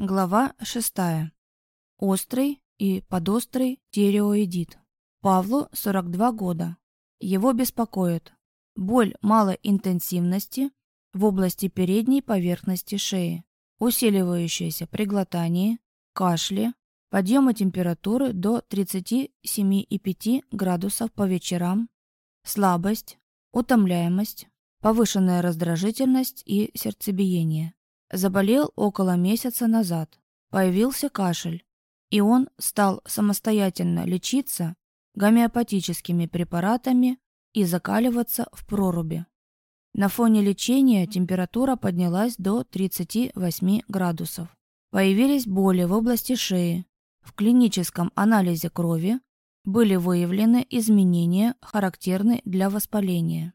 Глава 6. Острый и подострый тиреоидит. Павлу 42 года. Его беспокоит боль малой интенсивности в области передней поверхности шеи, усиливающаяся при глотании, кашле, подъема температуры до 37,5 градусов по вечерам, слабость, утомляемость, повышенная раздражительность и сердцебиение. Заболел около месяца назад. Появился кашель, и он стал самостоятельно лечиться гомеопатическими препаратами и закаливаться в проруби. На фоне лечения температура поднялась до 38 градусов. Появились боли в области шеи. В клиническом анализе крови были выявлены изменения, характерные для воспаления.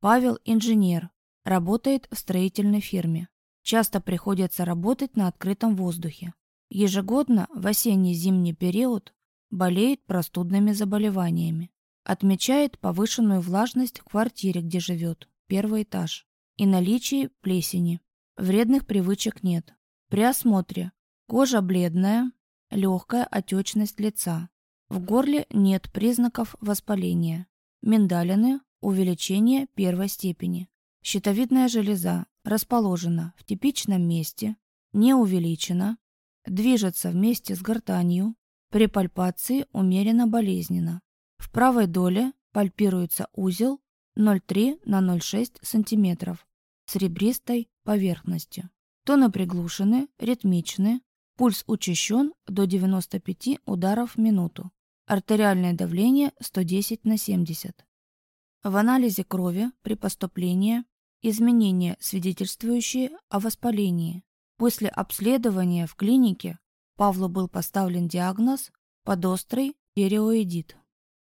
Павел – инженер, работает в строительной фирме. Часто приходится работать на открытом воздухе. Ежегодно в осенне-зимний период болеет простудными заболеваниями. Отмечает повышенную влажность в квартире, где живет, первый этаж, и наличие плесени. Вредных привычек нет. При осмотре кожа бледная, легкая отечность лица. В горле нет признаков воспаления. Миндалины, увеличение первой степени. Щитовидная железа расположена в типичном месте, не увеличена, движется вместе с гортанью, при пальпации умеренно болезненно. В правой доле пальпируется узел 0,3 на 0,6 см с ребристой поверхностью. Тоны приглушены, ритмичны, пульс учащен до 95 ударов в минуту. Артериальное давление 110 на 70. В анализе крови при поступлении изменения, свидетельствующие о воспалении. После обследования в клинике Павлу был поставлен диагноз подострый периоидит.